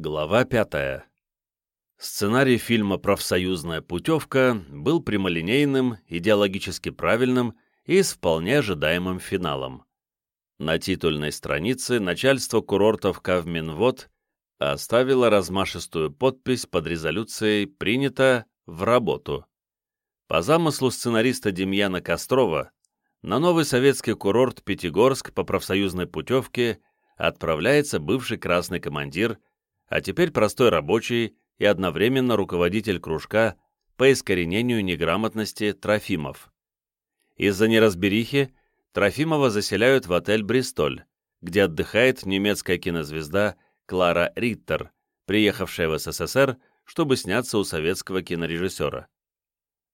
Глава пятая. Сценарий фильма «Профсоюзная путевка» был прямолинейным, идеологически правильным и с вполне ожидаемым финалом. На титульной странице начальство курортов Кавминвод оставило размашистую подпись под резолюцией «Принято в работу». По замыслу сценариста Демьяна Кострова, на новый советский курорт Пятигорск по профсоюзной путевке отправляется бывший красный командир, а теперь простой рабочий и одновременно руководитель кружка по искоренению неграмотности Трофимов. Из-за неразберихи Трофимова заселяют в отель «Бристоль», где отдыхает немецкая кинозвезда Клара Риттер, приехавшая в СССР, чтобы сняться у советского кинорежиссера.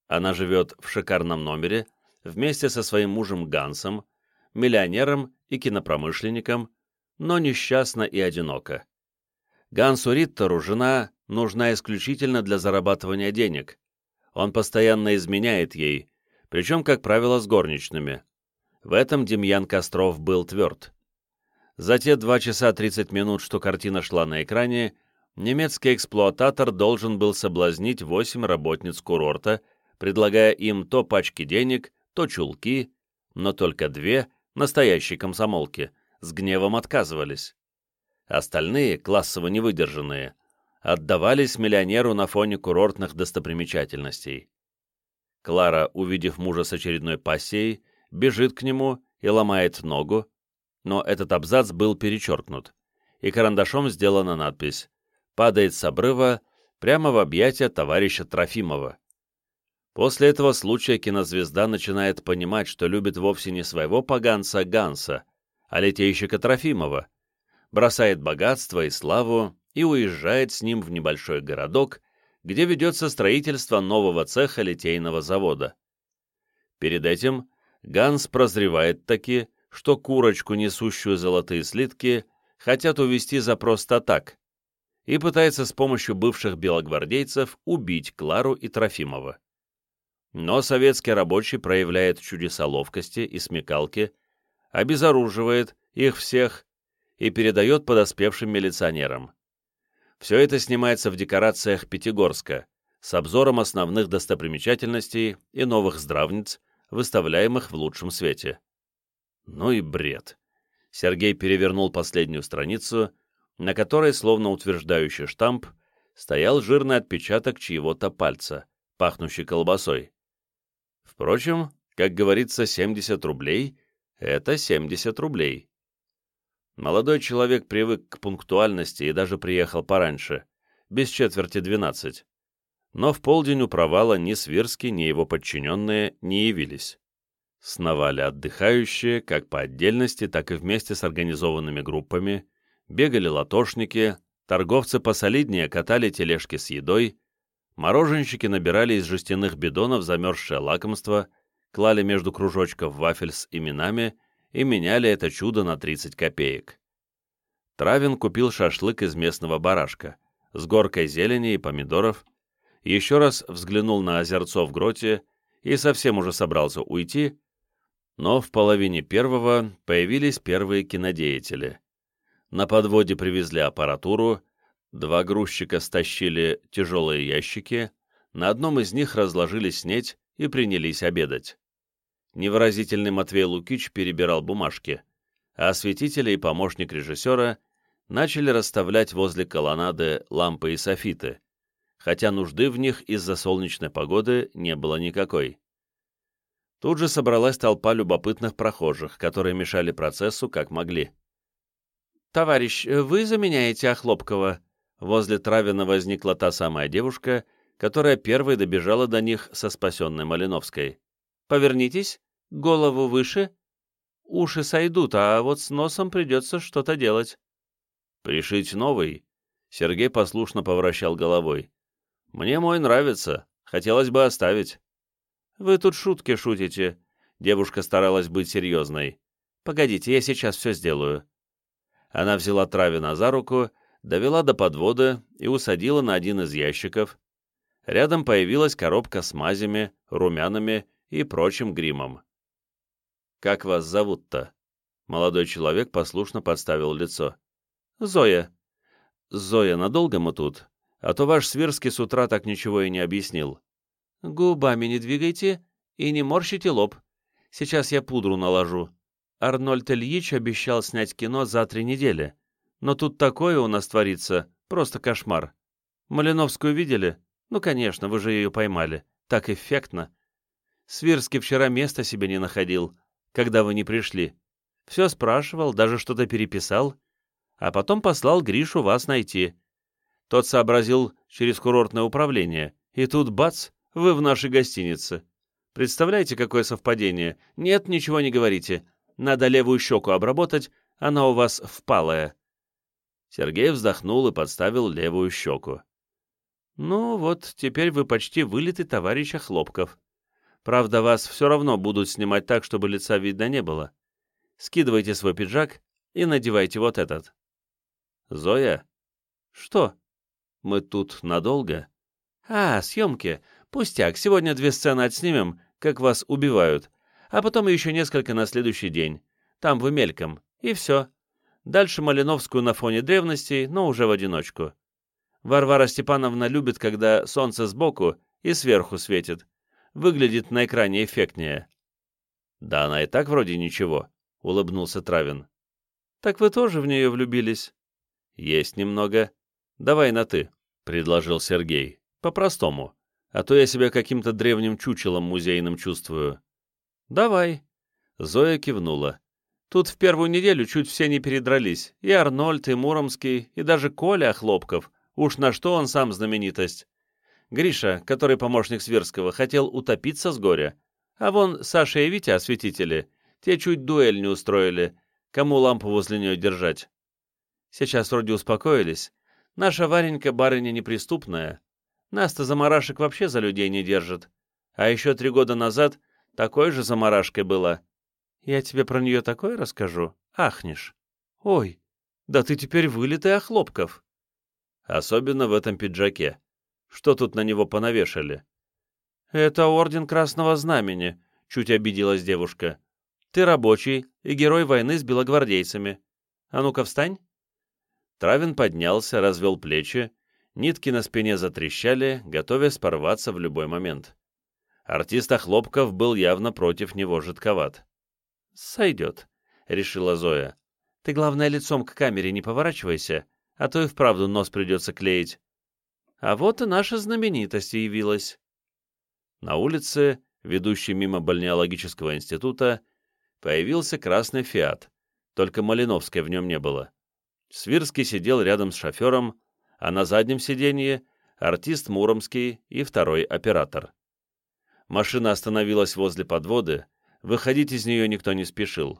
Она живет в шикарном номере вместе со своим мужем Гансом, миллионером и кинопромышленником, но несчастна и одинока. Гансу Риттеру жена нужна исключительно для зарабатывания денег. Он постоянно изменяет ей, причем, как правило, с горничными. В этом Демьян Костров был тверд. За те 2 часа 30 минут, что картина шла на экране, немецкий эксплуататор должен был соблазнить 8 работниц курорта, предлагая им то пачки денег, то чулки, но только две, настоящие комсомолки, с гневом отказывались. Остальные, классово невыдержанные, отдавались миллионеру на фоне курортных достопримечательностей. Клара, увидев мужа с очередной пассией, бежит к нему и ломает ногу, но этот абзац был перечеркнут, и карандашом сделана надпись «Падает с обрыва прямо в объятия товарища Трофимова». После этого случая кинозвезда начинает понимать, что любит вовсе не своего поганца Ганса, а литейщика Трофимова, бросает богатство и славу и уезжает с ним в небольшой городок, где ведется строительство нового цеха литейного завода. Перед этим Ганс прозревает таки, что курочку, несущую золотые слитки, хотят увести за просто так, и пытается с помощью бывших белогвардейцев убить Клару и Трофимова. Но советский рабочий проявляет чудеса ловкости и смекалки, обезоруживает их всех и передает подоспевшим милиционерам. Все это снимается в декорациях Пятигорска с обзором основных достопримечательностей и новых здравниц, выставляемых в лучшем свете. Ну и бред. Сергей перевернул последнюю страницу, на которой, словно утверждающий штамп, стоял жирный отпечаток чьего-то пальца, пахнущий колбасой. Впрочем, как говорится, 70 рублей — это 70 рублей. Молодой человек привык к пунктуальности и даже приехал пораньше, без четверти двенадцать. Но в полдень у провала ни Свирский, ни его подчиненные не явились. Сновали отдыхающие, как по отдельности, так и вместе с организованными группами, бегали латошники, торговцы посолиднее катали тележки с едой, мороженщики набирали из жестяных бидонов замерзшее лакомство, клали между кружочков вафель с именами и меняли это чудо на 30 копеек. Травин купил шашлык из местного барашка, с горкой зелени и помидоров, еще раз взглянул на озерцо в гроте и совсем уже собрался уйти, но в половине первого появились первые кинодеятели. На подводе привезли аппаратуру, два грузчика стащили тяжелые ящики, на одном из них разложили снеть и принялись обедать невыразительный Матвей Лукич перебирал бумажки, а осветители и помощник режиссера начали расставлять возле колоннады лампы и софиты, хотя нужды в них из-за солнечной погоды не было никакой. Тут же собралась толпа любопытных прохожих, которые мешали процессу как могли. «Товарищ, вы заменяете Охлопкова?» Возле Травина возникла та самая девушка, которая первой добежала до них со спасенной Малиновской. «Повернитесь, Голову выше? Уши сойдут, а вот с носом придется что-то делать. Пришить новый? Сергей послушно повращал головой. Мне мой нравится, хотелось бы оставить. Вы тут шутки шутите. Девушка старалась быть серьезной. Погодите, я сейчас все сделаю. Она взяла Травина за руку, довела до подвода и усадила на один из ящиков. Рядом появилась коробка с мазями, румянами и прочим гримом. «Как вас зовут-то?» Молодой человек послушно подставил лицо. «Зоя». Зоя, надолго мы тут? А то ваш Свирский с утра так ничего и не объяснил. Губами не двигайте и не морщите лоб. Сейчас я пудру наложу. Арнольд Ильич обещал снять кино за три недели. Но тут такое у нас творится, просто кошмар. Малиновскую видели? Ну, конечно, вы же ее поймали. Так эффектно. Свирский вчера места себе не находил, когда вы не пришли. Все спрашивал, даже что-то переписал, а потом послал Гришу вас найти. Тот сообразил через курортное управление, и тут бац, вы в нашей гостинице. Представляете, какое совпадение? Нет, ничего не говорите. Надо левую щеку обработать, она у вас впалая. Сергей вздохнул и подставил левую щеку. «Ну вот, теперь вы почти вылитый товарищ Хлопков. Правда, вас все равно будут снимать так, чтобы лица видно не было. Скидывайте свой пиджак и надевайте вот этот». «Зоя?» «Что?» «Мы тут надолго?» «А, съемки. Пустяк, сегодня две сцены отснимем, как вас убивают, а потом еще несколько на следующий день. Там вы мельком. И все. Дальше Малиновскую на фоне древностей, но уже в одиночку. Варвара Степановна любит, когда солнце сбоку и сверху светит. Выглядит на экране эффектнее. «Да она и так вроде ничего», — улыбнулся Травин. «Так вы тоже в нее влюбились?» «Есть немного. Давай на «ты», — предложил Сергей. «По-простому. А то я себя каким-то древним чучелом музейным чувствую». «Давай». Зоя кивнула. Тут в первую неделю чуть все не передрались. И Арнольд, и Муромский, и даже Коля Хлопков. Уж на что он сам знаменитость. Гриша, который помощник Сверского, хотел утопиться с горя. А вон Саша и Витя, осветители, те чуть дуэль не устроили. Кому лампу возле нее держать? Сейчас вроде успокоились. Наша Варенька барыня неприступная. Нас-то заморашек вообще за людей не держит. А еще три года назад такой же заморашкой была. Я тебе про нее такое расскажу, ахнешь. Ой, да ты теперь вылитый Охлопков. Особенно в этом пиджаке. Что тут на него понавешали? Это орден Красного Знамени, чуть обиделась девушка. Ты рабочий и герой войны с белогвардейцами. А ну-ка встань. Травин поднялся, развел плечи, нитки на спине затрещали, готовясь порваться в любой момент. Артист Охлопков был явно против него жидковат. «Сойдет», — решила Зоя. «Ты, главное, лицом к камере не поворачивайся, а то и вправду нос придется клеить. А вот и наша знаменитость явилась. На улице, ведущей мимо бальнеологического института, появился красный «Фиат», только Малиновской в нем не было. Свирский сидел рядом с шофером, а на заднем сиденье — артист Муромский и второй оператор. Машина остановилась возле подводы, выходить из нее никто не спешил.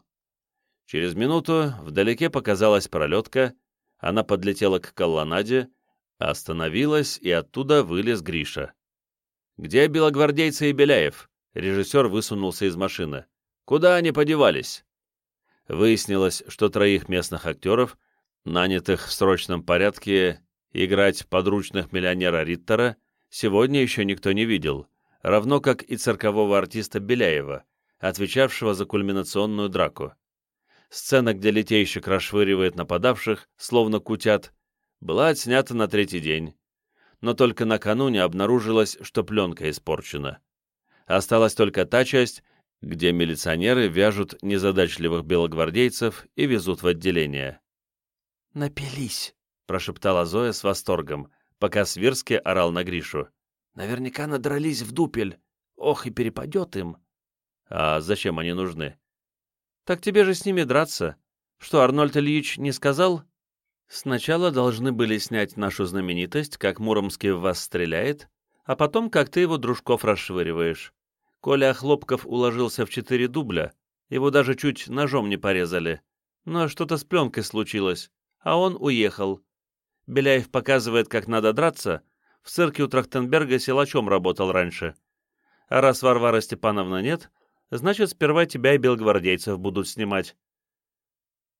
Через минуту вдалеке показалась пролетка, она подлетела к колоннаде, остановилась, и оттуда вылез Гриша. «Где белогвардейцы и Беляев?» Режиссер высунулся из машины. «Куда они подевались?» Выяснилось, что троих местных актеров, нанятых в срочном порядке играть подручных миллионера Риттера, сегодня еще никто не видел, равно как и циркового артиста Беляева, отвечавшего за кульминационную драку. Сцена, где литейщик расшвыривает нападавших, словно кутят, была отснята на третий день. Но только накануне обнаружилось, что пленка испорчена. Осталась только та часть, где милиционеры вяжут незадачливых белогвардейцев и везут в отделение. «Напились», — прошептала Зоя с восторгом, пока Свирский орал на Гришу. «Наверняка надрались в дупель. Ох, и перепадет им». «А зачем они нужны?» Так тебе же с ними драться. Что, Арнольд Ильич не сказал? Сначала должны были снять нашу знаменитость, как Муромский в вас стреляет, а потом, как ты его дружков расшвыриваешь. Коля Хлопков уложился в четыре дубля, его даже чуть ножом не порезали. Но что-то с пленкой случилось, а он уехал. Беляев показывает, как надо драться, в цирке у Трахтенберга силачом работал раньше. А раз Варвара Степановна нет, Значит, сперва тебя и белогвардейцев будут снимать».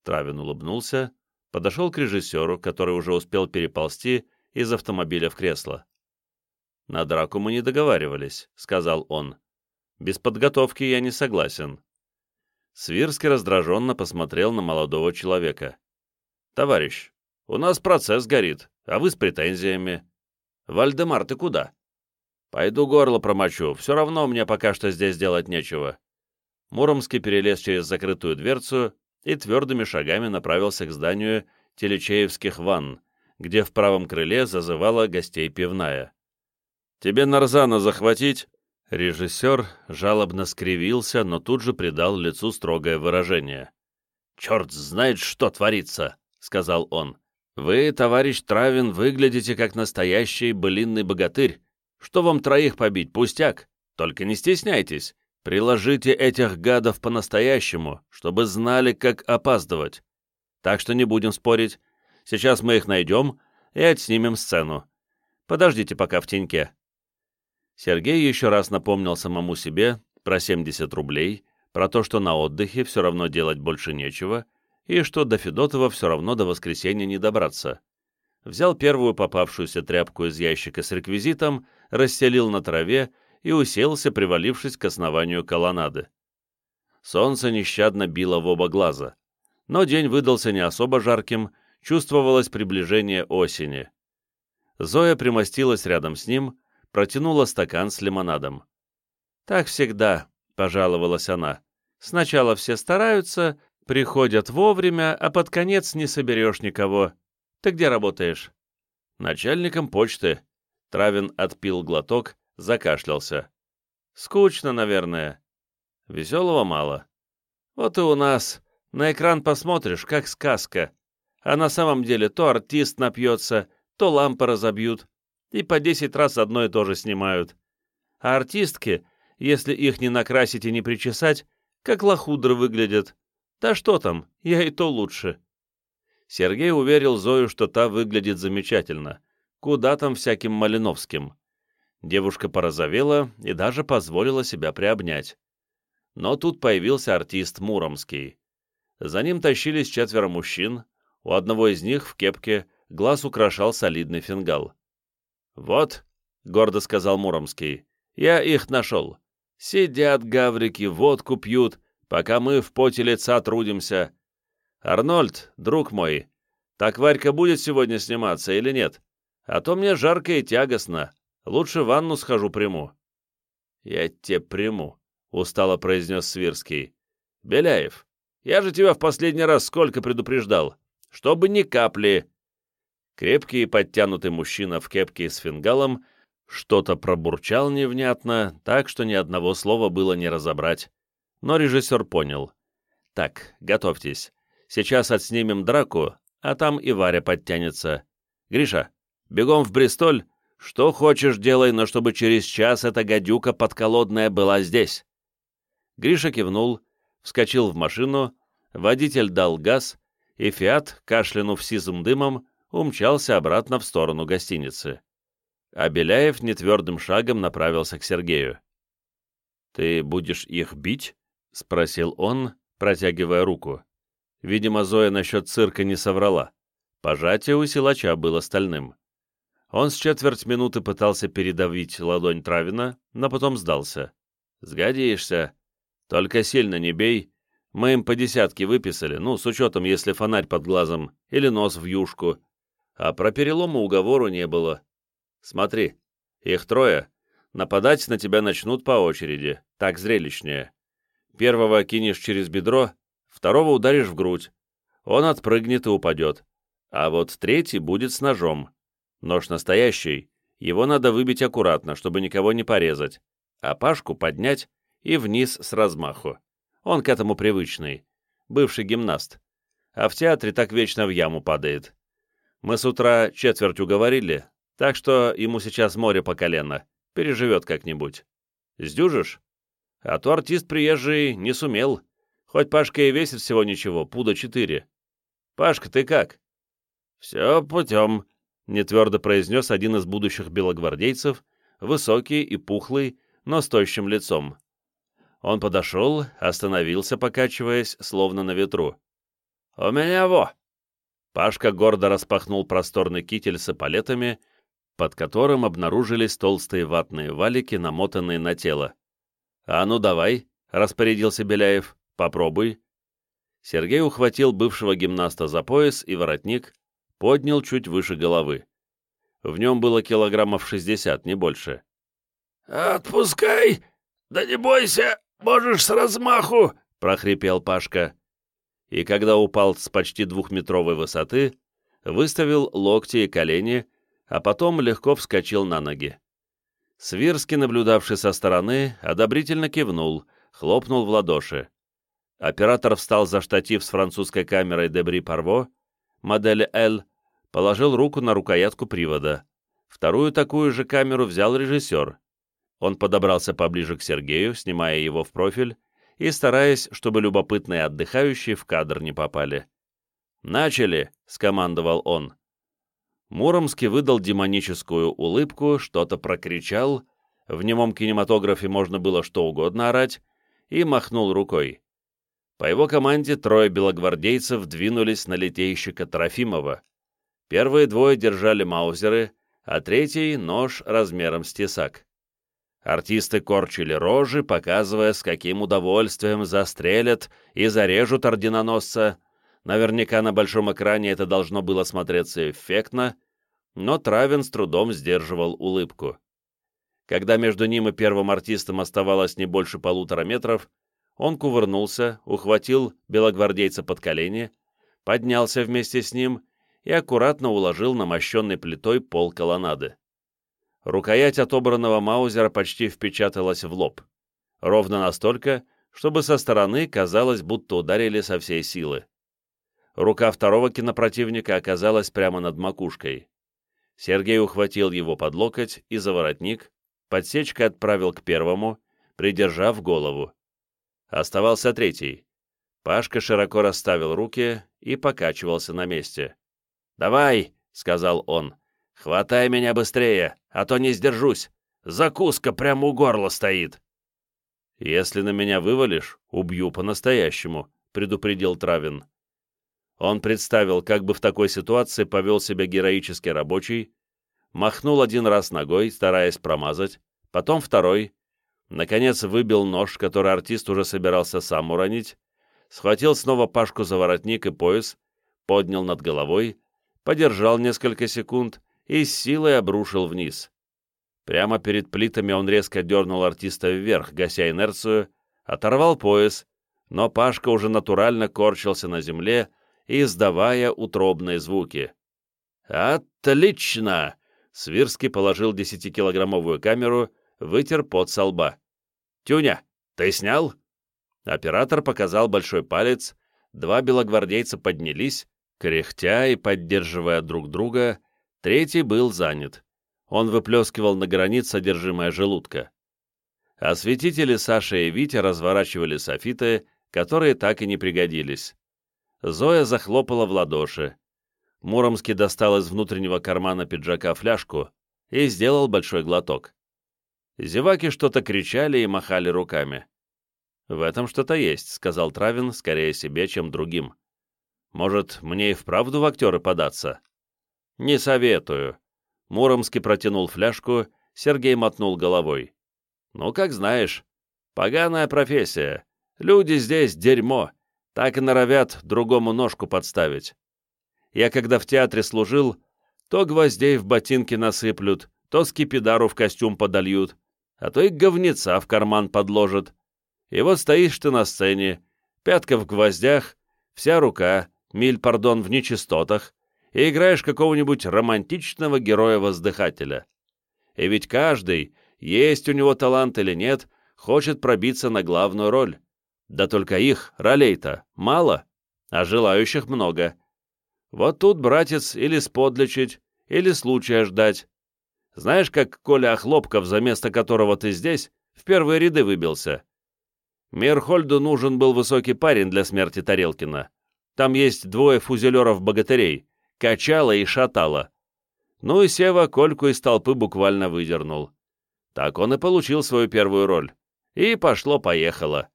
Травин улыбнулся, подошел к режиссеру, который уже успел переползти из автомобиля в кресло. «На драку мы не договаривались», — сказал он. «Без подготовки я не согласен». Свирский раздраженно посмотрел на молодого человека. «Товарищ, У нас процесс горит, а вы с претензиями. Вальдемар, ты куда? Пойду горло промочу, все равно мне пока что здесь делать нечего. Муромский перелез через закрытую дверцу и твердыми шагами направился к зданию Телечеевских ванн, где в правом крыле зазывала гостей пивная. «Тебе Нарзана захватить?» Режиссер жалобно скривился, но тут же придал лицу строгое выражение. «Черт знает, что творится!» — сказал он. «Вы, товарищ Травин, выглядите как настоящий былинный богатырь. Что вам троих побить, пустяк? Только не стесняйтесь. Приложите этих гадов по-настоящему, чтобы знали, как опаздывать. Так что не будем спорить. Сейчас мы их найдем и отснимем сцену. Подождите пока в теньке». Сергей еще раз напомнил самому себе про 70 рублей, про то, что на отдыхе все равно делать больше нечего, и что до Федотова все равно до воскресенья не добраться. Взял первую попавшуюся тряпку из ящика с реквизитом, расстелил на траве и уселся, привалившись к основанию колоннады. Солнце нещадно било в оба глаза, но день выдался не особо жарким, чувствовалось приближение осени. Зоя примостилась рядом с ним, протянула стакан с лимонадом. «Так всегда», — пожаловалась она. «Сначала все стараются, приходят вовремя, а под конец не соберешь никого. Ты где работаешь?» «Начальником почты». Травин отпил глоток, закашлялся. «Скучно, наверное. Веселого мало. Вот и у нас. На экран посмотришь, как сказка. А на самом деле то артист напьется, то лампы разобьют, и по десять раз одно и то же снимают. А артистки, если их не накрасить и не причесать, как лохудры выглядят. Да что там, я и то лучше. Сергей уверил Зою, что та выглядит замечательно. Куда там всяким Малиновским. Девушка порозовела и даже позволила себя приобнять. Но тут появился артист Муромский. За ним тащились четверо мужчин, у одного из них в кепке глаз украшал солидный фингал. «Вот», — гордо сказал Муромский, — «я их нашел. Сидят гаврики, водку пьют, пока мы в поте лица трудимся. Арнольд, друг мой, так Варька будет сегодня сниматься или нет? А то мне жарко и тягостно. Лучше ванну схожу приму». «Я тебе приму», — устало произнес Свирский. «Беляев, я же тебя в последний раз сколько предупреждал чтобы ни капли!» Крепкий и подтянутый мужчина в кепке с фингалом что-то пробурчал невнятно, так что ни одного слова было не разобрать. Но режиссер понял. «Так, готовьтесь. Сейчас отснимем драку, а там и Варя подтянется. Гриша, бегом в Бристоль. Что хочешь делай, но чтобы через час эта гадюка подколодная была здесь». Гриша кивнул, вскочил в машину, водитель дал газ, и «Фиат», кашлянув сизым дымом, умчался обратно в сторону гостиницы. А Беляев нетвердым шагом направился к Сергею. «Ты будешь их бить?» — спросил он, протягивая руку. Видимо, Зоя насчет цирка не соврала. Пожатие у силача было стальным. Он с четверть минуты пытался передавить ладонь Травина, но потом сдался. «Сгодишься. Только сильно не бей, мы им по десятке выписали, ну, с учетом, если фонарь под глазом или нос в юшку. А про перелома уговору не было. Смотри, их трое. Нападать на тебя начнут по очереди, так зрелищнее. Первого кинешь через бедро, второго ударишь в грудь. Он отпрыгнет и упадет. А вот третий будет с ножом. Нож настоящий, его надо выбить аккуратно, чтобы никого не порезать, а Пашку поднять и вниз с размаху. Он к этому привычный. Бывший гимнаст. А в театре так вечно в яму падает. Мы с утра четверть уговорили, так что ему сейчас море по колено. Переживет как-нибудь. Сдюжишь? А то артист приезжий не сумел. Хоть Пашка и весит всего ничего, пуда четыре. Пашка, ты как? Все путем, нетвердо произнес один из будущих белогвардейцев, высокий и пухлый, но с тощим лицом. Он подошел, остановился, покачиваясь, словно на ветру. «У меня во!» Пашка гордо распахнул просторный китель с эполетами, под которым обнаружились толстые ватные валики, намотанные на тело. «А ну давай», — распорядился Беляев, — «попробуй». Сергей ухватил бывшего гимнаста за пояс и воротник, поднял чуть выше головы. В нем было килограммов 60, не больше. «Отпускай! Да не бойся, можешь с размаху!» — прохрипел Пашка. И когда упал с почти двухметровой высоты, выставил локти и колени, а потом легко вскочил на ноги. Свирский, наблюдавший со стороны, одобрительно кивнул, хлопнул в ладоши. Оператор встал за штатив с французской камерой Дебри Парво, модели L, положил руку на рукоятку привода. Вторую такую же камеру взял режиссер. Он подобрался поближе к Сергею, снимая его в профиль и стараясь, чтобы любопытные отдыхающие в кадр не попали. «Начали!» — скомандовал он. Муромский выдал демоническую улыбку, что-то прокричал, в немом кинематографе можно было что угодно орать, и махнул рукой. По его команде трое белогвардейцев двинулись на литейщика Трофимова. Первые двое держали маузеры, а третий — нож размером с тесак. Артисты корчили рожи, показывая, с каким удовольствием застрелят и зарежут орденоносца. Наверняка на большом экране это должно было смотреться эффектно, но Травин с трудом сдерживал улыбку. Когда между ним и первым артистом оставалось не больше полутора метров, он кувырнулся, ухватил белогвардейца под колени, поднялся вместе с ним и аккуратно уложил на мощенной плитой пол колоннады. Рукоять отобранного маузера почти впечаталась в лоб. Ровно настолько, чтобы со стороны казалось, будто ударили со всей силы. Рука второго кинопротивника оказалась прямо над макушкой. Сергей ухватил его под локоть и за воротник, подсечкой отправил к первому, придержав голову. Оставался третий. Пашка широко расставил руки и покачивался на месте. «Давай!» — сказал он. «Хватай меня быстрее, а то не сдержусь. Закуска прямо у горла стоит». «Если на меня вывалишь, убью по-настоящему», — предупредил Травин. Он представил, как бы в такой ситуации повел себя героический рабочий, махнул один раз ногой, стараясь промазать, потом второй, наконец выбил нож, который артист уже собирался сам уронить, схватил снова Пашку за воротник и пояс, поднял над головой, подержал несколько секунд и с силой обрушил вниз. Прямо перед плитами он резко дернул артиста вверх, гася инерцию, оторвал пояс, но Пашка уже натурально корчился на земле, издавая утробные звуки. «Отлично!» — Свирский положил десятикилограммовую камеру, вытер пот со лба. «Тюня, ты снял?» Оператор показал большой палец, два белогвардейца поднялись, кряхтя и поддерживая друг друга, третий был занят. Он выплескивал на границ содержимое желудка. Осветители Саша и Витя разворачивали софиты, которые так и не пригодились. Зоя захлопала в ладоши. Муромский достал из внутреннего кармана пиджака фляжку и сделал большой глоток. Зеваки что-то кричали и махали руками. «В этом что-то есть», — сказал Травин, скорее себе, чем другим. «Может, мне и вправду в актеры податься?» «Не советую». Муромский протянул фляжку, Сергей мотнул головой. «Ну, как знаешь. Поганая профессия. Люди здесь дерьмо так и норовят другому ножку подставить. Я когда в театре служил, то гвоздей в ботинки насыплют, то скипидару в костюм подольют, а то и говнеца в карман подложат. И вот стоишь ты на сцене, пятка в гвоздях, вся рука, миль, пардон, в нечистотах, и играешь какого-нибудь романтичного героя-воздыхателя. И ведь каждый, есть у него талант или нет, хочет пробиться на главную роль. Да только их, ролей-то, мало, а желающих много. Вот тут, братец, или сподлечить, или случая ждать. Знаешь, как Коля Охлопков, за место которого ты здесь, в первые ряды выбился? Мирхольду нужен был высокий парень для смерти Тарелкина. Там есть двое фузелеров-богатырей, Качала и Шатала. Ну и Сева Кольку из толпы буквально выдернул. Так он и получил свою первую роль. И пошло-поехало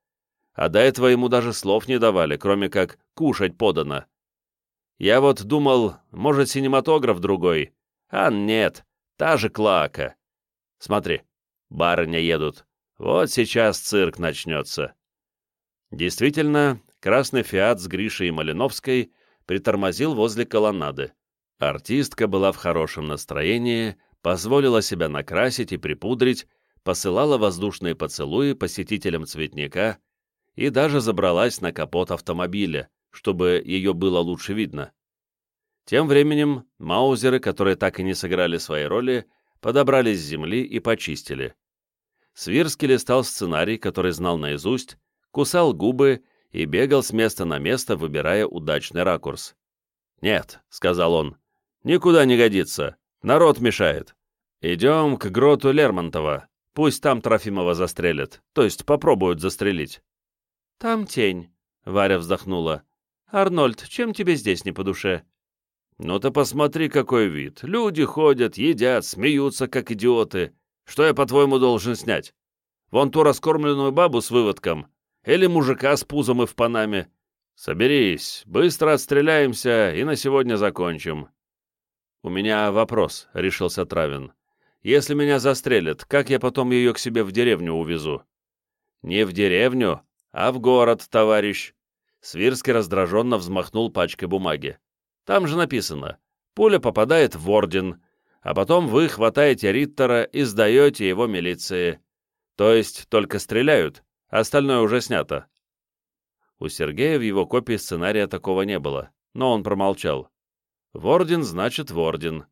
а до этого ему даже слов не давали, кроме как «кушать подано». Я вот думал, может, синематограф другой, а нет, та же клака. Смотри, барыня едут, вот сейчас цирк начнется. Действительно, красный «Фиат» с Гришей и Малиновской притормозил возле колоннады. Артистка была в хорошем настроении, позволила себя накрасить и припудрить, посылала воздушные поцелуи посетителям цветника и даже забралась на капот автомобиля, чтобы ее было лучше видно. Тем временем маузеры, которые так и не сыграли свои роли, подобрались с земли и почистили. Свирский листал сценарий, который знал наизусть, кусал губы и бегал с места на место, выбирая удачный ракурс. «Нет», — сказал он, — «никуда не годится. Народ мешает. Идем к гроту Лермонтова. Пусть там Трофимова застрелят, то есть попробуют застрелить». «Там тень», — Варя вздохнула. «Арнольд, чем тебе здесь не по душе?» «Ну ты посмотри, какой вид. Люди ходят, едят, смеются, как идиоты. Что я, по-твоему, должен снять? Вон ту раскормленную бабу с выводком? Или мужика с пузом и в панаме? Соберись, быстро отстреляемся и на сегодня закончим». «У меня вопрос», — решился Травин. «Если меня застрелят, как я потом ее к себе в деревню увезу?» «Не в деревню, а в город, товарищ». Свирский раздраженно взмахнул пачкой бумаги. Там же написано «Пуля попадает в орден», а потом вы хватаете Риттера и сдаете его милиции. То есть только стреляют, а остальное уже снято. У Сергея в его копии сценария такого не было, но он промолчал. В орден значит в орден.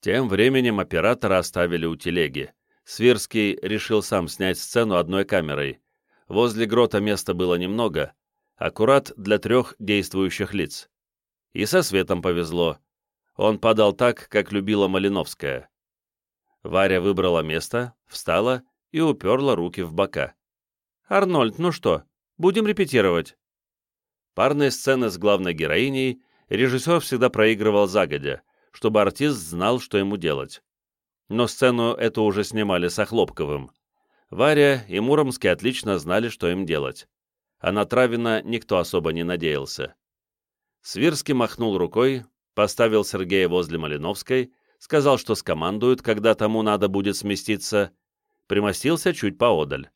Тем временем оператора оставили у телеги. Свирский решил сам снять сцену одной камерой. Возле грота места было немного, аккурат для трех действующих лиц. И со светом повезло. Он падал так, как любила Малиновская. Варя выбрала место, встала и уперла руки в бока. «Арнольд, ну что, будем репетировать?» Парные сцены с главной героиней режиссер всегда проигрывал загодя, чтобы артист знал, что ему делать. Но сцену эту уже снимали с Охлопковым. Варя и Муромский отлично знали, что им делать. А на Травина никто особо не надеялся. Свирский махнул рукой, поставил Сергея возле Малиновской, сказал, что скомандует, когда тому надо будет сместиться, примостился чуть поодаль.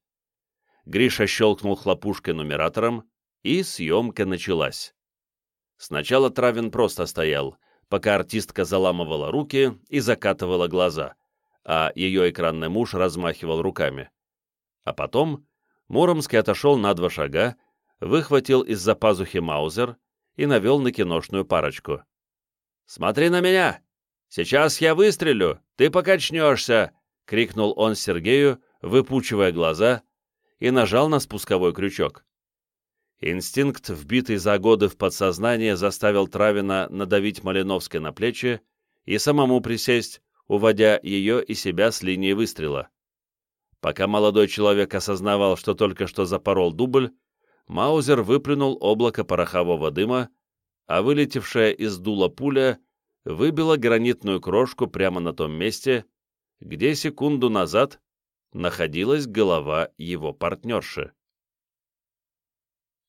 Гриша щелкнул хлопушкой нумератором, и съемка началась. Сначала Травин просто стоял, пока артистка заламывала руки и закатывала глаза, а ее экранный муж размахивал руками. А потом Муромский отошел на два шага, выхватил из-за пазухи маузер, и навел на киношную парочку. «Смотри на меня! Сейчас я выстрелю, ты покачнешься!» — крикнул он Сергею, выпучивая глаза, и нажал на спусковой крючок. Инстинкт, вбитый за годы в подсознание, заставил Травина надавить Малиновской на плечи и самому присесть, уводя ее и себя с линии выстрела. Пока молодой человек осознавал, что только что запорол дубль, Маузер выплюнул облако порохового дыма, а вылетевшая из дула пуля выбила гранитную крошку прямо на том месте, где секунду назад находилась голова его партнерши.